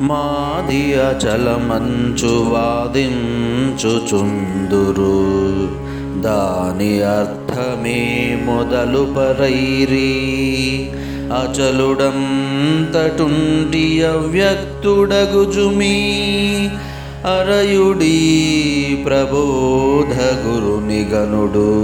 మాది అచలమంచు వాదించుచుందురు దాని అర్థమే మొదలు పరైరి. అచలుడంతటుంటి అవ్యక్తుడగుజుమీ. అరయుడీ ప్రబోధ గురునిగనుడు.